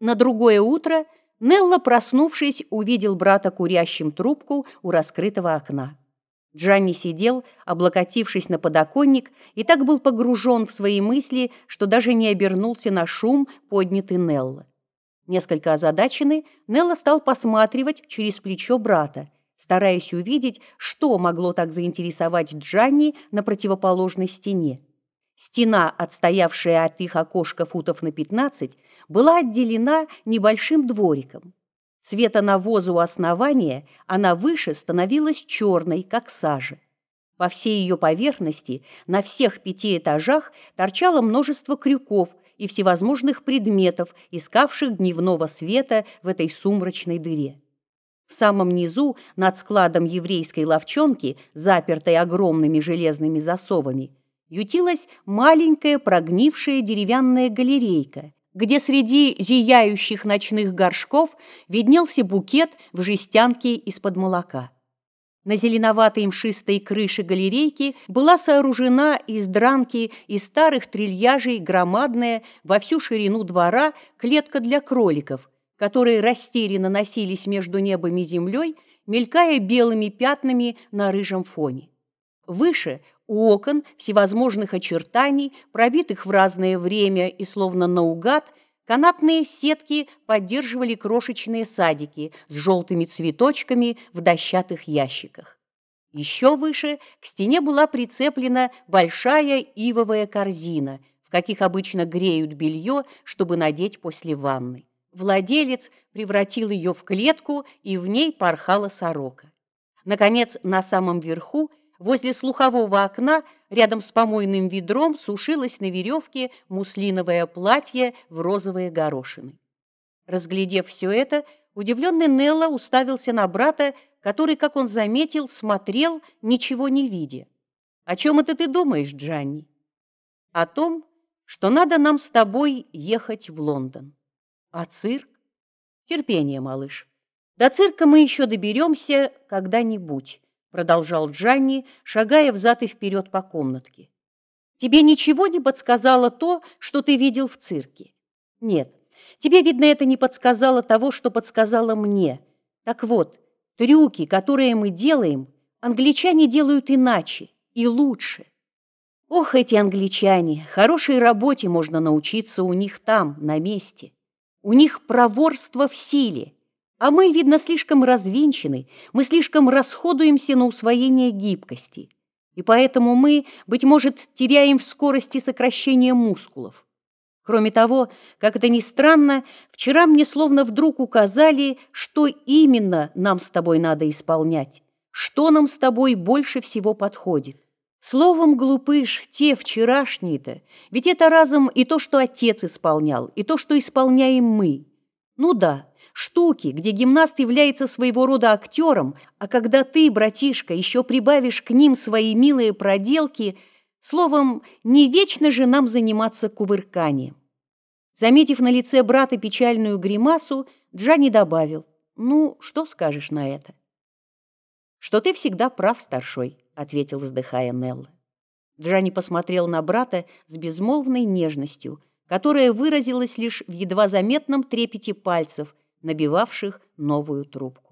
На другое утро Нелла, проснувшись, увидел брата курящим трубку у раскрытого окна. Джанни сидел, облокотившись на подоконник, и так был погружен в свои мысли, что даже не обернулся на шум, поднятый Нелла. Несколько озадаченный, Нелла стал посматривать через плечо брата, стараясь увидеть, что могло так заинтересовать Джанни на противоположной стене. Стена, отстоявшая от их окошка футов на 15, была отделена небольшим двориком. Цвета навоза у основания она выше становилась черной, как сажа. По всей ее поверхности на всех пяти этажах торчало множество крюков и всевозможных предметов, искавших дневного света в этой сумрачной дыре. В самом низу, над складом еврейской ловчонки, запертой огромными железными засовами, ютилась маленькая прогнившая деревянная галерейка, где среди зияющих ночных горшков виднелся букет в жестянке из-под молока. На зеленоватой мшистой крыше галерейки была сооружена из дранки и старых трильяжей громадная во всю ширину двора клетка для кроликов, которые растерянно носились между небом и землей, мелькая белыми пятнами на рыжем фоне. Выше, у окон всевозможных очертаний, пробитых в разное время и словно наугад, канатные сетки поддерживали крошечные садики с желтыми цветочками в дощатых ящиках. Еще выше к стене была прицеплена большая ивовая корзина, в каких обычно греют белье, чтобы надеть после ванны. Владелец превратил ее в клетку, и в ней порхала сорока. Наконец, на самом верху Возле слухового окна, рядом с помойным ведром, сушилось на веревке муслиновое платье в розовые горошины. Разглядев все это, удивленный Нелла уставился на брата, который, как он заметил, смотрел, ничего не видя. «О чем это ты думаешь, Джанни?» «О том, что надо нам с тобой ехать в Лондон. А цирк? Терпение, малыш. До цирка мы еще доберемся когда-нибудь продолжал Джанни, шагая взад и вперед по комнатке. Тебе ничего не подсказало то, что ты видел в цирке? Нет, тебе, видно, это не подсказало того, что подсказало мне. Так вот, трюки, которые мы делаем, англичане делают иначе и лучше. Ох, эти англичане, хорошей работе можно научиться у них там, на месте. У них проворство в силе – а мы, видно, слишком развинчены, мы слишком расходуемся на усвоение гибкости. И поэтому мы, быть может, теряем в скорости сокращения мускулов. Кроме того, как это ни странно, вчера мне словно вдруг указали, что именно нам с тобой надо исполнять, что нам с тобой больше всего подходит. Словом, глупыш, те вчерашние-то, ведь это разом и то, что отец исполнял, и то, что исполняем мы. Ну да, штуки, где гимнаст является своего рода актером, а когда ты, братишка, еще прибавишь к ним свои милые проделки, словом, не вечно же нам заниматься кувырканием. Заметив на лице брата печальную гримасу, Джанни добавил, «Ну, что скажешь на это?» «Что ты всегда прав, старшой», — ответил, вздыхая Нелла. Джанни посмотрел на брата с безмолвной нежностью, которая выразилась лишь в едва заметном трепете пальцев — набивавших новую трубку.